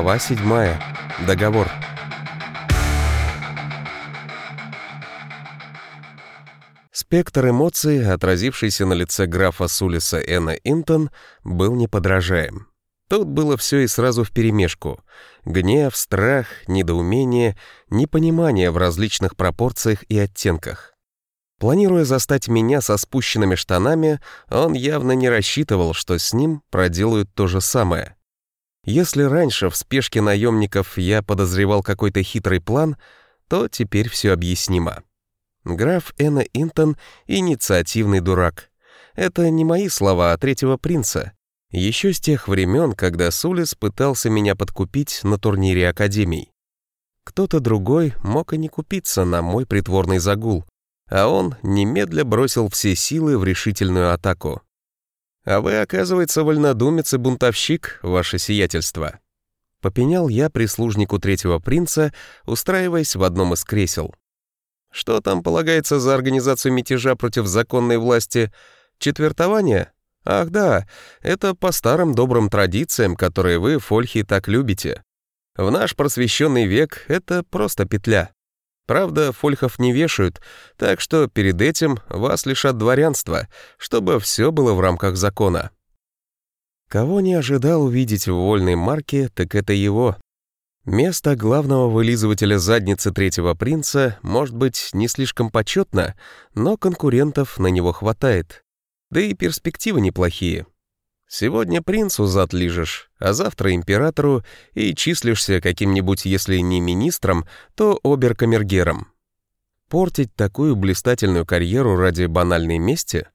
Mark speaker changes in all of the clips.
Speaker 1: Глава 7. Договор. Спектр эмоций, отразившийся на лице графа Сулиса Эна Интон, был неподражаем. Тут было все и сразу вперемешку. Гнев, страх, недоумение, непонимание в различных пропорциях и оттенках. Планируя застать меня со спущенными штанами, он явно не рассчитывал, что с ним проделают то же самое. Если раньше в спешке наемников я подозревал какой-то хитрый план, то теперь все объяснимо. Граф Энна Интон — инициативный дурак. Это не мои слова, а третьего принца. Еще с тех времен, когда Сулис пытался меня подкупить на турнире Академий. Кто-то другой мог и не купиться на мой притворный загул, а он немедля бросил все силы в решительную атаку. «А вы, оказывается, вольнодумец и бунтовщик, ваше сиятельство», — попенял я прислужнику третьего принца, устраиваясь в одном из кресел. «Что там полагается за организацию мятежа против законной власти? Четвертование? Ах да, это по старым добрым традициям, которые вы, фольхи, так любите. В наш просвещенный век это просто петля. Правда, фольхов не вешают, так что перед этим вас лишат дворянства, чтобы все было в рамках закона. Кого не ожидал увидеть в вольной марке, так это его. Место главного вылизывателя задницы третьего принца может быть не слишком почетно, но конкурентов на него хватает. Да и перспективы неплохие. Сегодня принцу зад лижешь, а завтра императору и числишься каким-нибудь, если не министром, то оберкамергером. Портить такую блистательную карьеру ради банальной мести?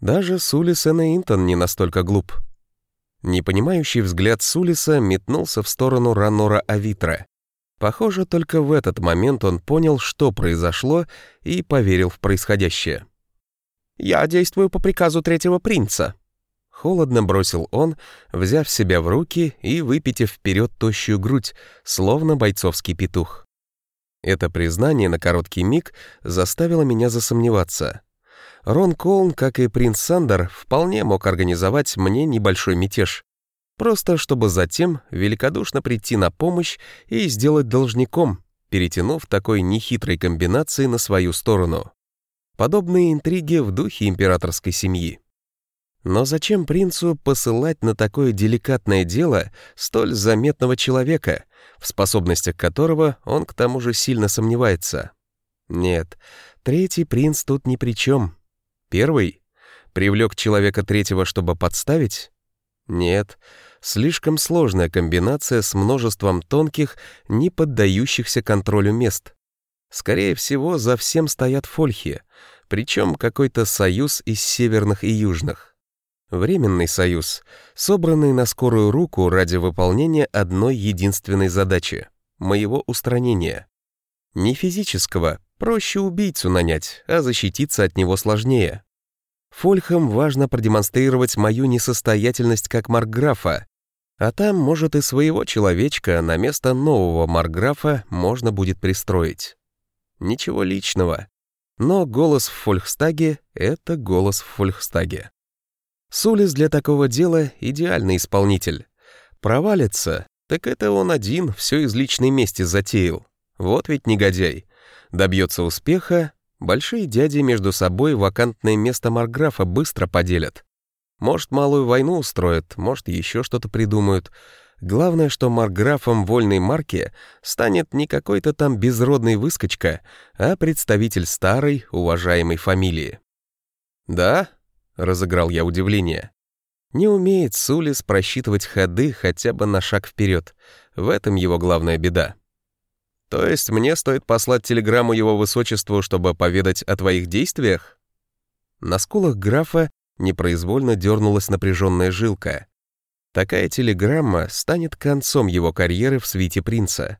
Speaker 1: Даже Сулис Интон не настолько глуп. Непонимающий взгляд Сулиса метнулся в сторону Ранора Авитра. Похоже, только в этот момент он понял, что произошло, и поверил в происходящее. «Я действую по приказу третьего принца», Холодно бросил он, взяв себя в руки и выпитив вперед тощую грудь, словно бойцовский петух. Это признание на короткий миг заставило меня засомневаться. Рон Колн, как и принц Сандер, вполне мог организовать мне небольшой мятеж. Просто чтобы затем великодушно прийти на помощь и сделать должником, перетянув такой нехитрой комбинации на свою сторону. Подобные интриги в духе императорской семьи. Но зачем принцу посылать на такое деликатное дело столь заметного человека, в способностях которого он к тому же сильно сомневается? Нет, третий принц тут ни при чем. Первый? Привлек человека третьего, чтобы подставить? Нет, слишком сложная комбинация с множеством тонких, не поддающихся контролю мест. Скорее всего, за всем стоят фольхи, причем какой-то союз из северных и южных. Временный союз, собранный на скорую руку ради выполнения одной единственной задачи — моего устранения. Не физического, проще убийцу нанять, а защититься от него сложнее. Фольхам важно продемонстрировать мою несостоятельность как маркграфа, а там, может, и своего человечка на место нового маркграфа можно будет пристроить. Ничего личного. Но голос в Фольхстаге — это голос в Фольхстаге. Сулис для такого дела идеальный исполнитель. Провалится, так это он один все из личной мести затеял. Вот ведь негодяй. Добьется успеха, большие дяди между собой вакантное место Марграфа быстро поделят. Может, малую войну устроят, может, еще что-то придумают. Главное, что Марграфом вольной марки станет не какой-то там безродный выскочка, а представитель старой, уважаемой фамилии. Да, — разыграл я удивление. Не умеет Сулис просчитывать ходы хотя бы на шаг вперед. В этом его главная беда. То есть мне стоит послать телеграмму его высочеству, чтобы поведать о твоих действиях? На скулах графа непроизвольно дернулась напряженная жилка. Такая телеграмма станет концом его карьеры в свите принца.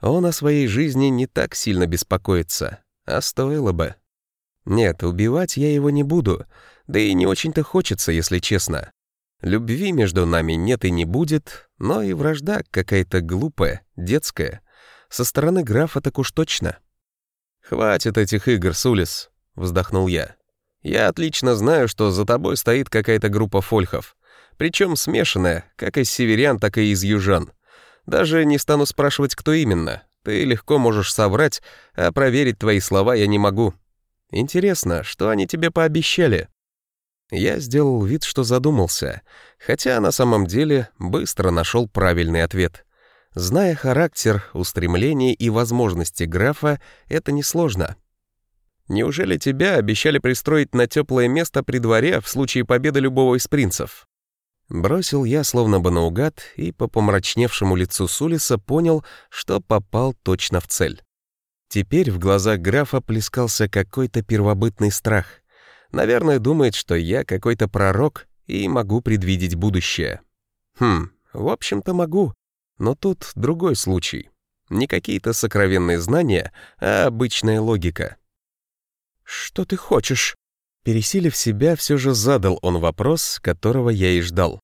Speaker 1: Он о своей жизни не так сильно беспокоится, а стоило бы. Нет, убивать я его не буду, да и не очень-то хочется, если честно. Любви между нами нет и не будет, но и вражда какая-то глупая, детская. Со стороны графа так уж точно. «Хватит этих игр, Сулис», — вздохнул я. «Я отлично знаю, что за тобой стоит какая-то группа фольхов, причем смешанная, как из северян, так и из южан. Даже не стану спрашивать, кто именно. Ты легко можешь соврать, а проверить твои слова я не могу. Интересно, что они тебе пообещали?» Я сделал вид, что задумался, хотя на самом деле быстро нашел правильный ответ. Зная характер, устремления и возможности графа, это несложно. Неужели тебя обещали пристроить на теплое место при дворе в случае победы любого из принцев? Бросил я словно бы наугад и по помрачневшему лицу Сулиса понял, что попал точно в цель. Теперь в глазах графа плескался какой-то первобытный страх. Наверное, думает, что я какой-то пророк и могу предвидеть будущее. Хм, в общем-то могу. Но тут другой случай. Не какие-то сокровенные знания, а обычная логика. «Что ты хочешь?» Пересилив себя, все же задал он вопрос, которого я и ждал.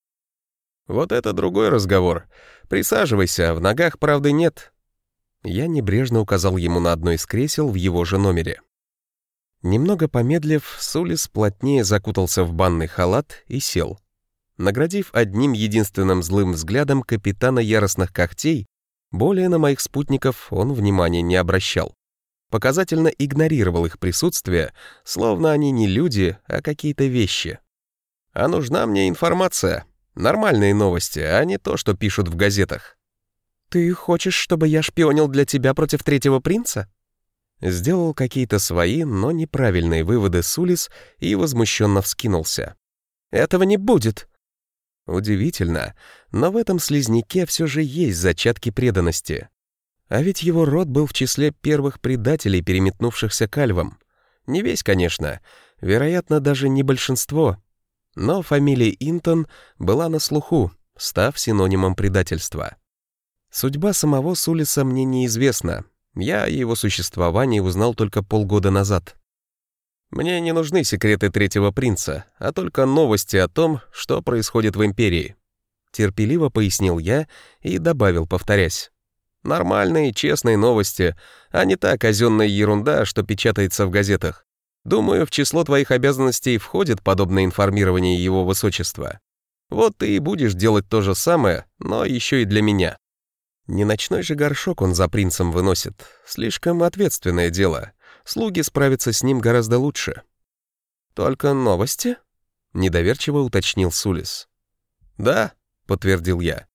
Speaker 1: «Вот это другой разговор. Присаживайся, в ногах правды нет». Я небрежно указал ему на одно из кресел в его же номере. Немного помедлив, Сулис плотнее закутался в банный халат и сел. Наградив одним единственным злым взглядом капитана яростных когтей, более на моих спутников он внимания не обращал. Показательно игнорировал их присутствие, словно они не люди, а какие-то вещи. А нужна мне информация, нормальные новости, а не то, что пишут в газетах. «Ты хочешь, чтобы я шпионил для тебя против третьего принца?» Сделал какие-то свои, но неправильные выводы Сулис и возмущенно вскинулся. «Этого не будет. Удивительно, но в этом слизняке все же есть зачатки преданности. А ведь его род был в числе первых предателей, переметнувшихся к альвам. Не весь, конечно, вероятно, даже не большинство. Но фамилия Интон была на слуху, став синонимом предательства. Судьба самого Сулиса мне неизвестна. Я о его существовании узнал только полгода назад. Мне не нужны секреты третьего принца, а только новости о том, что происходит в Империи. Терпеливо пояснил я и добавил, повторясь. Нормальные, честные новости, а не та казенная ерунда, что печатается в газетах. Думаю, в число твоих обязанностей входит подобное информирование его высочества. Вот ты и будешь делать то же самое, но еще и для меня. Не ночной же горшок он за принцем выносит. Слишком ответственное дело слуги справятся с ним гораздо лучше. «Только новости?» — недоверчиво уточнил Сулис. «Да», — подтвердил я.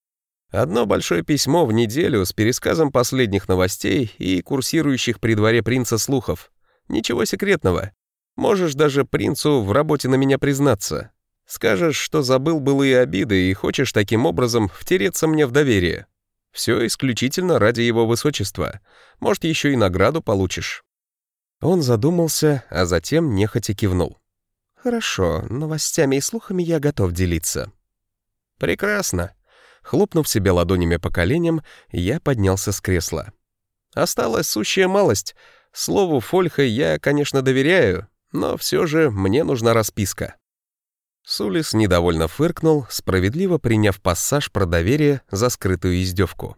Speaker 1: «Одно большое письмо в неделю с пересказом последних новостей и курсирующих при дворе принца слухов. Ничего секретного. Можешь даже принцу в работе на меня признаться. Скажешь, что забыл былые обиды и хочешь таким образом втереться мне в доверие. Все исключительно ради его высочества. Может, еще и награду получишь». Он задумался, а затем нехотя кивнул. «Хорошо, новостями и слухами я готов делиться». «Прекрасно». Хлопнув себе ладонями по коленям, я поднялся с кресла. «Осталась сущая малость. Слову Фольха я, конечно, доверяю, но все же мне нужна расписка». Сулис недовольно фыркнул, справедливо приняв пассаж про доверие за скрытую издевку.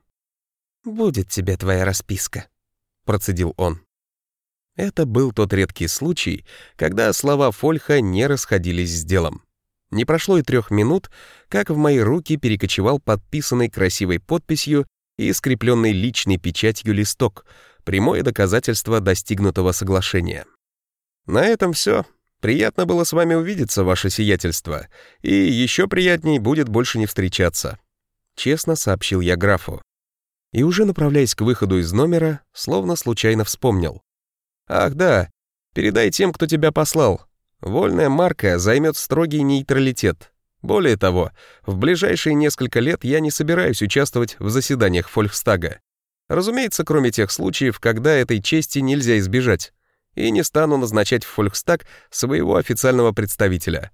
Speaker 1: «Будет тебе твоя расписка», — процедил он. Это был тот редкий случай, когда слова Фольха не расходились с делом. Не прошло и трех минут, как в мои руки перекочевал подписанный красивой подписью и скрепленный личной печатью листок, прямое доказательство достигнутого соглашения. На этом все. Приятно было с вами увидеться, ваше сиятельство, и еще приятней будет больше не встречаться. Честно сообщил я графу. И уже направляясь к выходу из номера, словно случайно вспомнил. Ах да, передай тем, кто тебя послал. Вольная марка займет строгий нейтралитет. Более того, в ближайшие несколько лет я не собираюсь участвовать в заседаниях Фолькстага. Разумеется, кроме тех случаев, когда этой чести нельзя избежать. И не стану назначать в Фолькстаг своего официального представителя.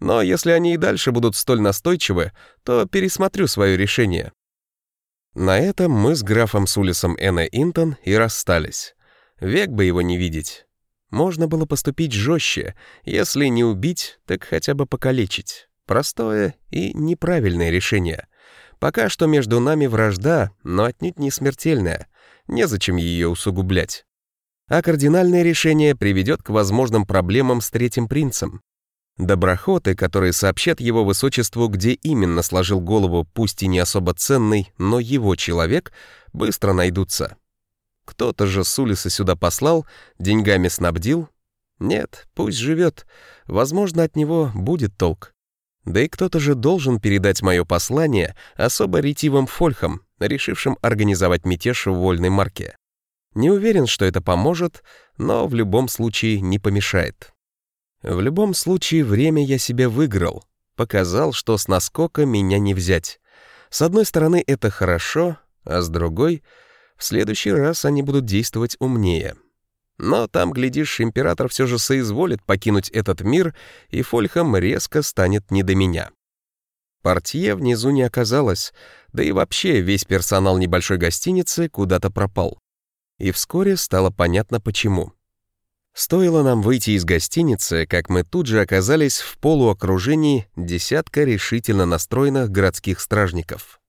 Speaker 1: Но если они и дальше будут столь настойчивы, то пересмотрю свое решение. На этом мы с графом Сулисом Энна Интон и расстались. Век бы его не видеть. Можно было поступить жестче, если не убить, так хотя бы покалечить. Простое и неправильное решение. Пока что между нами вражда, но отнюдь не смертельная. Незачем ее усугублять. А кардинальное решение приведет к возможным проблемам с третьим принцем. Доброхоты, которые сообщат его высочеству, где именно сложил голову, пусть и не особо ценный, но его человек, быстро найдутся. Кто-то же Сулиса сюда послал, деньгами снабдил. Нет, пусть живет. Возможно, от него будет толк. Да и кто-то же должен передать мое послание особо ретивым фольхам, решившим организовать мятеж в вольной марке. Не уверен, что это поможет, но в любом случае не помешает. В любом случае, время я себе выиграл. Показал, что с наскока меня не взять. С одной стороны, это хорошо, а с другой, в следующий раз они будут действовать умнее. Но там, глядишь, император все же соизволит покинуть этот мир, и Фольхам резко станет не до меня. Портье внизу не оказалось, да и вообще весь персонал небольшой гостиницы куда-то пропал. И вскоре стало понятно почему. Стоило нам выйти из гостиницы, как мы тут же оказались в полуокружении десятка решительно настроенных городских стражников.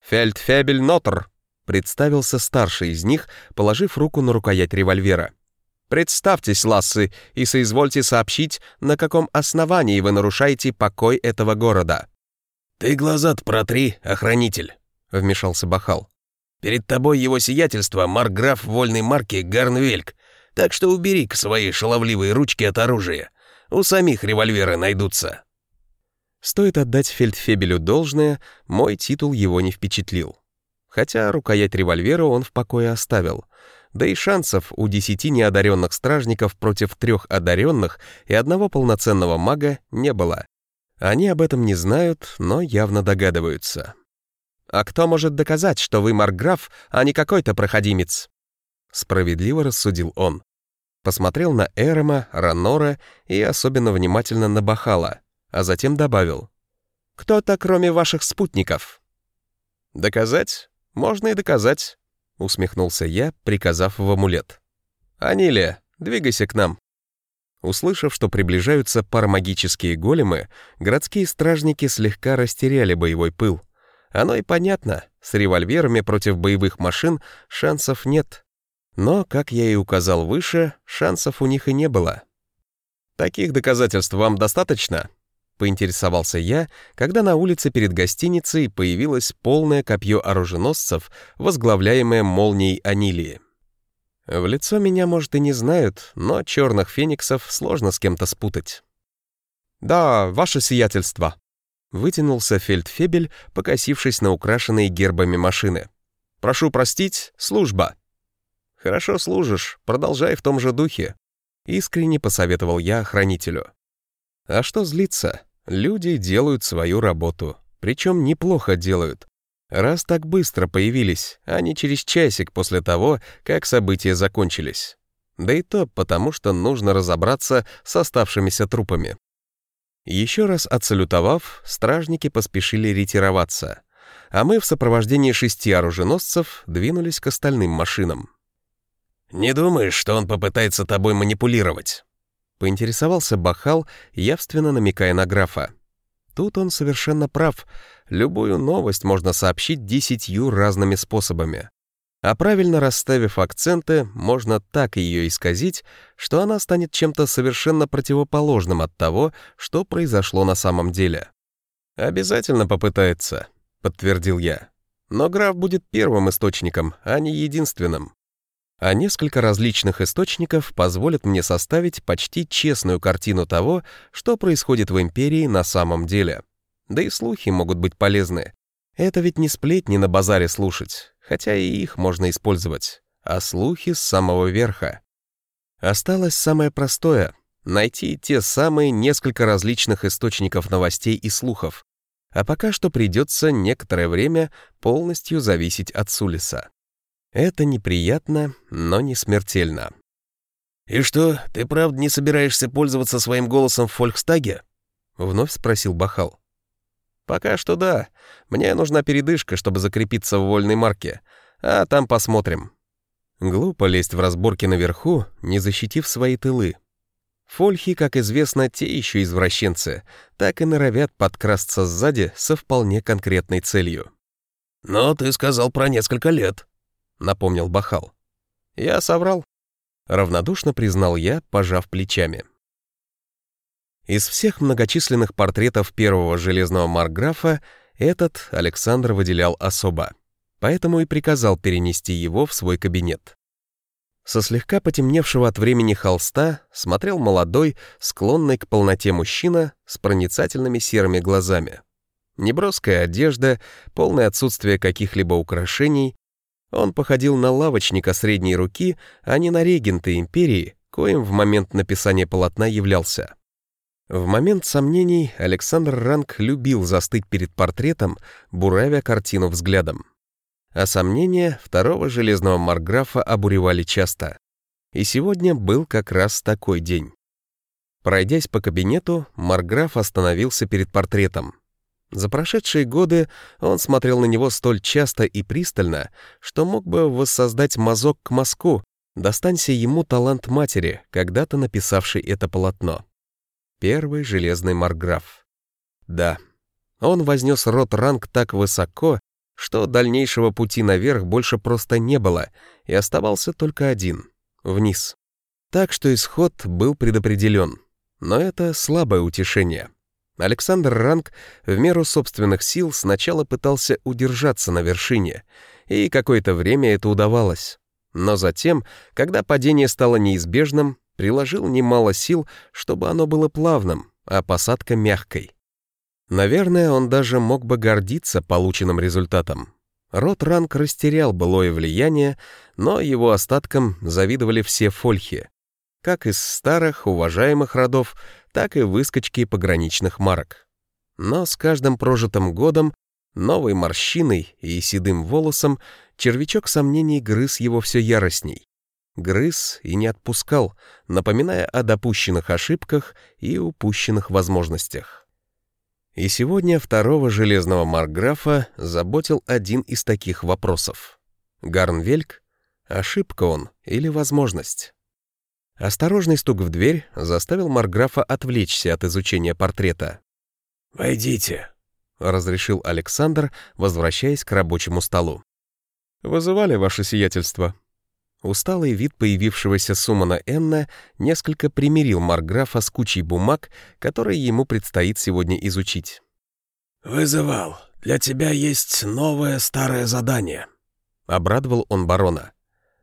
Speaker 1: «Фельдфебель Нотр», — представился старший из них, положив руку на рукоять револьвера. «Представьтесь, лассы, и соизвольте сообщить, на каком основании вы нарушаете покой этого города».
Speaker 2: «Ты глаза-то протри, охранитель», — вмешался Бахал. «Перед тобой его сиятельство марграф вольной марки Гарнвельк, так что убери-ка свои шаловливые ручки от оружия. У самих револьверы найдутся».
Speaker 1: Стоит отдать фельдфебелю должное, мой титул его не впечатлил. Хотя рукоять револьвера он в покое оставил. Да и шансов у десяти неодаренных стражников против трех одаренных и одного полноценного мага не было. Они об этом не знают, но явно догадываются. «А кто может доказать, что вы марграф, а не какой-то проходимец?» Справедливо рассудил он. Посмотрел на Эрома, Ранора и особенно внимательно на Бахала, а затем добавил. «Кто-то, кроме ваших спутников?» «Доказать? Можно и доказать», — усмехнулся я, приказав в амулет. «Анилия, двигайся к нам». Услышав, что приближаются парамагические големы, городские стражники слегка растеряли боевой пыл. Оно и понятно, с револьверами против боевых машин шансов нет. Но, как я и указал выше, шансов у них и не было. «Таких доказательств вам достаточно?» — поинтересовался я, когда на улице перед гостиницей появилось полное копье оруженосцев, возглавляемое молнией Анилии. В лицо меня, может, и не знают, но черных фениксов сложно с кем-то спутать. «Да, ваше сиятельство», — вытянулся фельдфебель, покосившись на украшенные гербами машины. «Прошу простить, служба». «Хорошо служишь, продолжай в том же духе», — искренне посоветовал я охранителю. «А что злиться? Люди делают свою работу, причем неплохо делают. Раз так быстро появились, а не через часик после того, как события закончились. Да и то потому, что нужно разобраться с оставшимися трупами». Еще раз отсалютовав, стражники поспешили ретироваться, а мы в сопровождении шести оруженосцев двинулись к остальным машинам.
Speaker 2: «Не думаешь, что он попытается тобой манипулировать?»
Speaker 1: Поинтересовался Бахал, явственно намекая на графа. Тут он совершенно прав. Любую новость можно сообщить десятью разными способами. А правильно расставив акценты, можно так ее исказить, что она станет чем-то совершенно противоположным от того, что произошло на самом деле. «Обязательно попытается», — подтвердил я. «Но граф будет первым источником, а не единственным а несколько различных источников позволят мне составить почти честную картину того, что происходит в империи на самом деле. Да и слухи могут быть полезны. Это ведь не сплетни на базаре слушать, хотя и их можно использовать, а слухи с самого верха. Осталось самое простое — найти те самые несколько различных источников новостей и слухов. А пока что придется некоторое время полностью зависеть от Сулиса. Это неприятно, но не смертельно.
Speaker 2: «И что, ты правда не собираешься пользоваться своим голосом в Фолькстаге?»
Speaker 1: — вновь спросил Бахал. «Пока что да. Мне нужна передышка, чтобы закрепиться в вольной марке, а там посмотрим». Глупо лезть в разборки наверху, не защитив свои тылы. Фольхи, как известно, те еще извращенцы, так и норовят подкрасться сзади со вполне конкретной целью.
Speaker 2: «Но ты сказал про несколько лет», —
Speaker 1: напомнил Бахал. «Я соврал», — равнодушно признал я, пожав плечами. Из всех многочисленных портретов первого железного марграфа этот Александр выделял особо, поэтому и приказал перенести его в свой кабинет. Со слегка потемневшего от времени холста смотрел молодой, склонный к полноте мужчина с проницательными серыми глазами. Неброская одежда, полное отсутствие каких-либо украшений. Он походил на лавочника средней руки, а не на регента империи, коим в момент написания полотна являлся. В момент сомнений Александр Ранг любил застыть перед портретом, буравя картину взглядом. А сомнения второго железного марграфа обуревали часто. И сегодня был как раз такой день. Пройдясь по кабинету, марграф остановился перед портретом. За прошедшие годы он смотрел на него столь часто и пристально, что мог бы воссоздать мазок к мазку, достанься ему талант матери, когда-то написавший это полотно. Первый железный марграф. Да, он вознес рот ранг так высоко, что дальнейшего пути наверх больше просто не было, и оставался только один — вниз. Так что исход был предопределен. Но это слабое утешение. Александр Ранг в меру собственных сил сначала пытался удержаться на вершине, и какое-то время это удавалось. Но затем, когда падение стало неизбежным, приложил немало сил, чтобы оно было плавным, а посадка мягкой. Наверное, он даже мог бы гордиться полученным результатом. Рот Ранг растерял былое влияние, но его остаткам завидовали все фольхи, как из старых, уважаемых родов, так и выскочки пограничных марок. Но с каждым прожитым годом, новой морщиной и седым волосом, червячок сомнений грыз его все яростней грыз и не отпускал, напоминая о допущенных ошибках и упущенных возможностях. И сегодня второго железного марграфа заботил один из таких вопросов. Гарнвельк — ошибка он или возможность? Осторожный стук в дверь заставил марграфа отвлечься от изучения портрета.
Speaker 2: «Войдите», —
Speaker 1: разрешил Александр, возвращаясь к рабочему столу. «Вызывали ваше сиятельство?» Усталый вид появившегося Сумана Энна несколько примирил Марграфа с кучей бумаг, которые ему предстоит сегодня изучить.
Speaker 2: «Вызывал. Для тебя есть новое старое задание», —
Speaker 1: обрадовал он барона.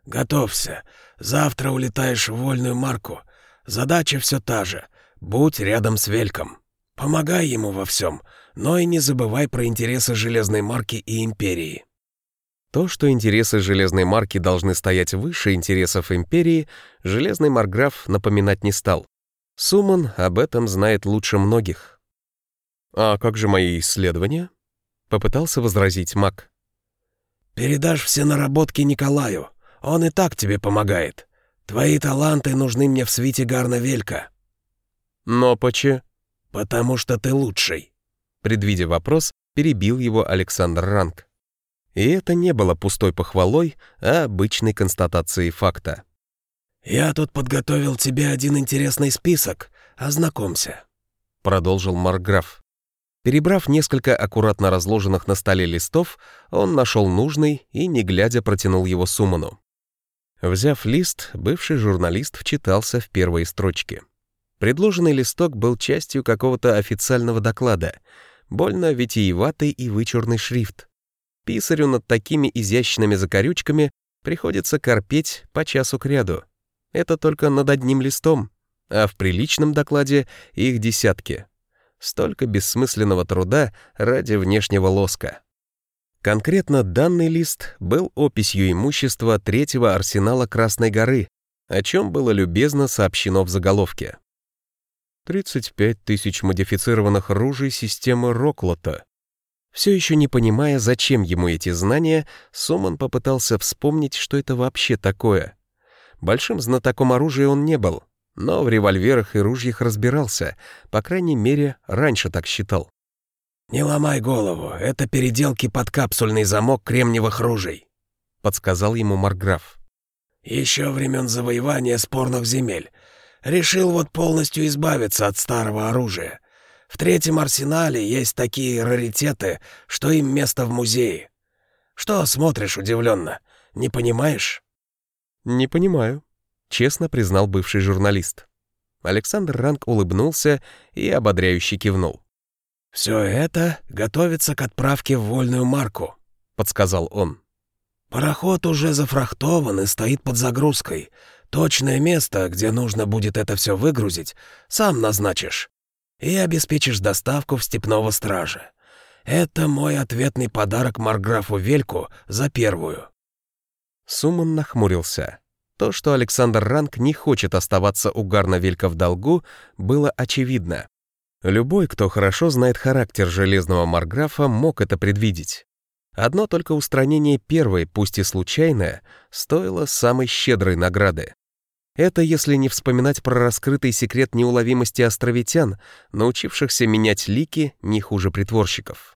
Speaker 2: «Готовься. Завтра улетаешь в вольную марку. Задача все та же. Будь рядом с Вельком. Помогай ему во всем, но и не забывай про интересы железной марки и империи».
Speaker 1: То, что интересы железной марки должны стоять выше интересов империи, железный марграф напоминать не стал. Суман об этом знает лучше многих. «А как же мои исследования?» — попытался возразить маг.
Speaker 2: «Передашь все наработки Николаю. Он и так тебе помогает. Твои таланты нужны мне в свите Гарна Велька».
Speaker 1: «Но почему?»
Speaker 2: «Потому что ты лучший».
Speaker 1: Предвидя вопрос, перебил его Александр Ранг. И это не было пустой похвалой, а обычной констатацией факта.
Speaker 2: «Я тут подготовил тебе один интересный список. Ознакомься», —
Speaker 1: продолжил Марграф. Перебрав несколько аккуратно разложенных на столе листов, он нашел нужный и, не глядя, протянул его Суману. Взяв лист, бывший журналист вчитался в первые строчки. Предложенный листок был частью какого-то официального доклада, больно витиеватый и вычурный шрифт. Писарю над такими изящными закорючками приходится корпеть по часу кряду. Это только над одним листом, а в приличном докладе их десятки. Столько бессмысленного труда ради внешнего лоска. Конкретно данный лист был описью имущества третьего арсенала Красной горы, о чем было любезно сообщено в заголовке. 35 тысяч модифицированных ружей системы Роклота, все еще не понимая, зачем ему эти знания, Соман попытался вспомнить, что это вообще такое. Большим знатоком оружия он не был, но в револьверах и ружьях разбирался, по крайней мере, раньше так считал.
Speaker 2: «Не ломай голову, это переделки под капсульный замок кремниевых ружей», — подсказал ему Марграф. «Еще времен завоевания спорных земель. Решил вот полностью избавиться от старого оружия. В третьем арсенале есть такие раритеты, что им место в музее. Что смотришь удивленно? Не понимаешь?»
Speaker 1: «Не понимаю», — честно признал бывший журналист. Александр Ранг улыбнулся и ободряюще кивнул.
Speaker 2: «Все это готовится к отправке в вольную марку», — подсказал он. «Пароход уже зафрахтован и стоит под загрузкой. Точное место, где нужно будет это все выгрузить, сам назначишь. И обеспечишь доставку в степного стража. Это мой ответный подарок Марграфу Вельку за первую».
Speaker 1: Суман нахмурился. То, что Александр Ранг не хочет оставаться у Гарна Велька в долгу, было очевидно. Любой, кто хорошо знает характер железного Марграфа, мог это предвидеть. Одно только устранение первой, пусть и случайное, стоило самой щедрой награды. Это если не вспоминать про раскрытый секрет неуловимости островитян, научившихся менять лики не хуже притворщиков.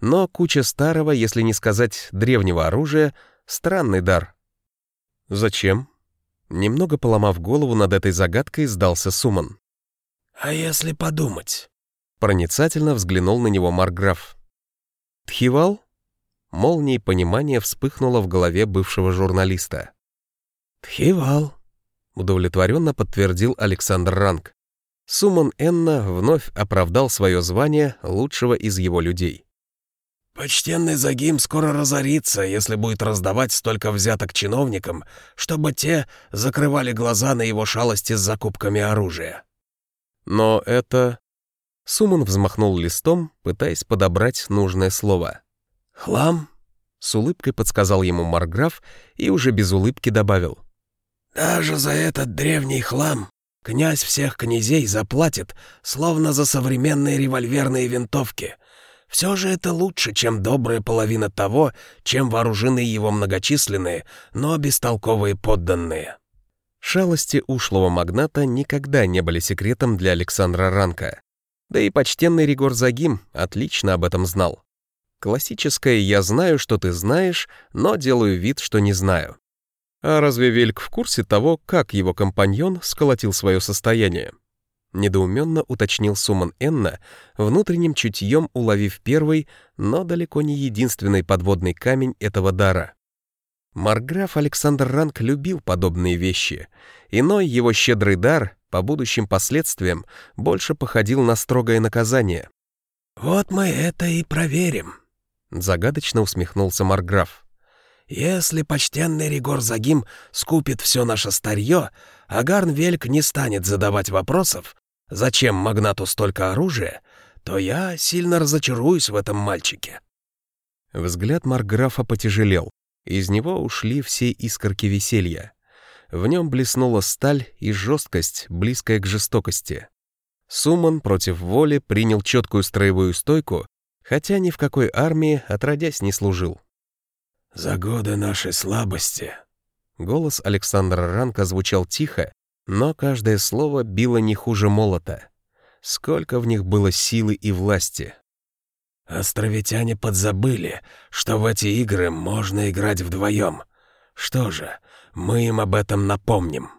Speaker 1: Но куча старого, если не сказать древнего оружия, странный дар. Зачем? Немного поломав голову над этой загадкой, сдался Суман.
Speaker 2: «А если подумать?»
Speaker 1: Проницательно взглянул на него Марграф. «Тхивал?» Молнией понимания вспыхнуло в голове бывшего журналиста.
Speaker 2: «Тхивал», — удовлетворенно подтвердил Александр Ранг.
Speaker 1: Суман Энна вновь оправдал свое звание лучшего из его людей.
Speaker 2: «Почтенный Загим скоро разорится, если будет раздавать столько взяток чиновникам, чтобы те закрывали глаза на его шалости с закупками оружия.
Speaker 1: Но это... Суман взмахнул листом, пытаясь подобрать нужное слово.
Speaker 2: «Хлам?»
Speaker 1: — с улыбкой подсказал ему Марграф и уже без улыбки добавил.
Speaker 2: «Даже за этот древний хлам князь всех князей заплатит, словно за современные револьверные винтовки. Все же это лучше, чем добрая половина того, чем вооружены его многочисленные, но бестолковые подданные».
Speaker 1: Шалости ушлого магната никогда не были секретом для Александра Ранка. Да и почтенный Ригор Загим отлично об этом знал. Классическое «я знаю, что ты знаешь, но делаю вид, что не знаю». А разве Вельк в курсе того, как его компаньон сколотил свое состояние? Недоуменно уточнил Суман Энна, внутренним чутьем уловив первый, но далеко не единственный подводный камень этого дара. Марграф Александр Ранг любил подобные вещи. Иной его щедрый дар, по будущим последствиям, больше походил на строгое наказание.
Speaker 2: «Вот мы это и проверим», — загадочно усмехнулся Марграф. «Если почтенный Ригор Загим скупит все наше старье, а Гарнвельк не станет задавать вопросов, зачем магнату столько оружия, то я сильно разочаруюсь в этом мальчике».
Speaker 1: Взгляд Марграфа потяжелел. Из него ушли все искорки веселья. В нем блеснула сталь и жесткость, близкая к жестокости. Суман против воли принял четкую строевую стойку, хотя ни в какой армии отродясь не служил.
Speaker 2: «За годы нашей слабости...»
Speaker 1: Голос Александра Ранка звучал тихо, но каждое слово било не хуже молота. Сколько в них было силы и власти.
Speaker 2: Островитяне подзабыли, что в эти игры можно играть вдвоем. Что же, мы им об этом напомним.